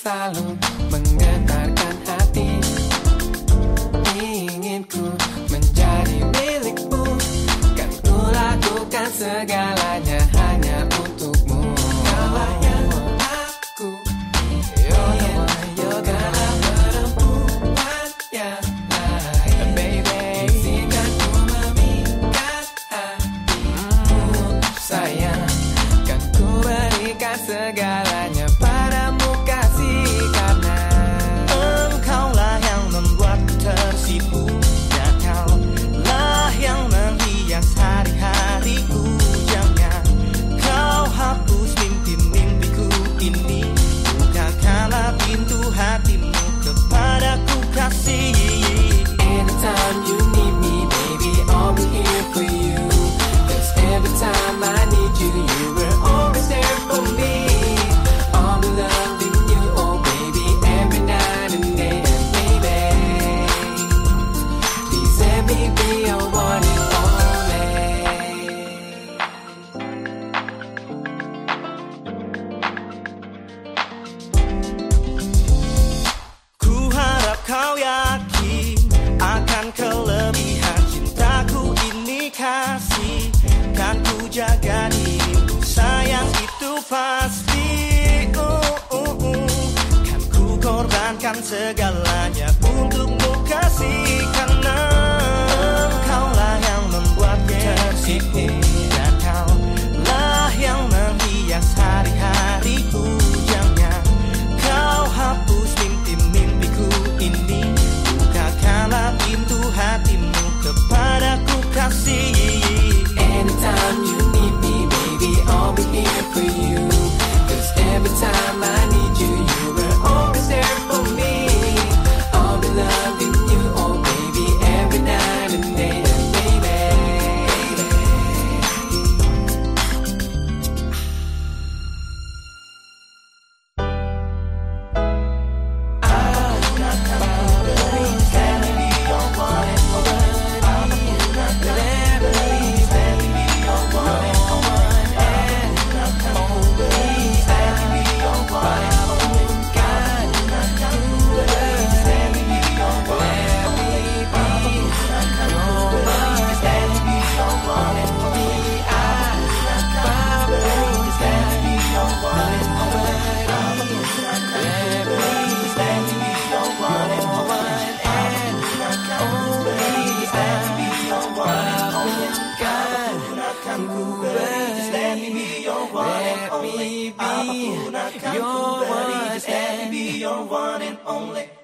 selalu menggetarkan hati Ingin ku menjadi milikmu Kan ku lakukan segalanya hanya untukmu Kau yang aku Ingin segala perempuan yang lain Baby Sayang Kan berikan segalanya Ku harap kau yakin akan kelebihan cintaku ini. Kasih kan ku jaga sayang itu pasti. Uh, uh, uh. Kan ku korbankan segalanya. Anytime you Kakubari, let me be your one and only. Your one and only.